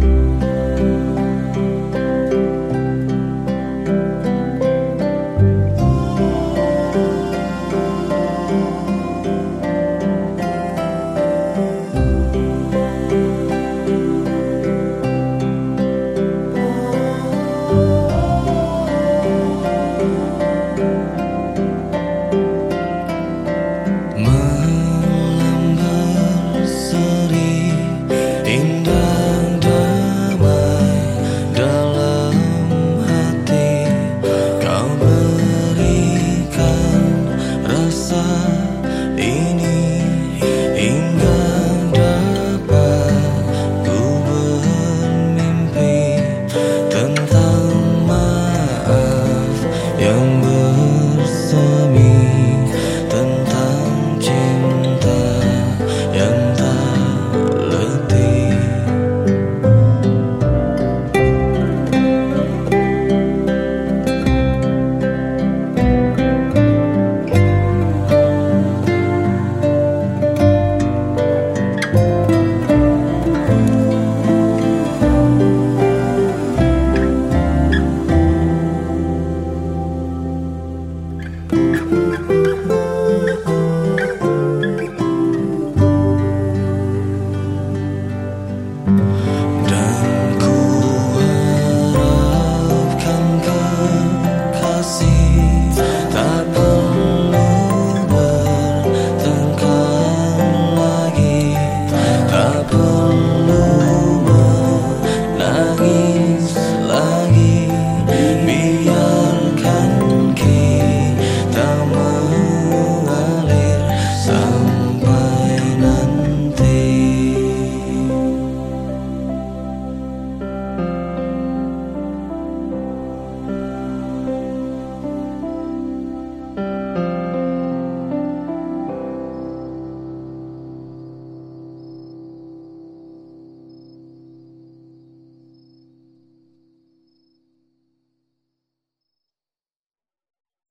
Bye. 了 Mm-hmm.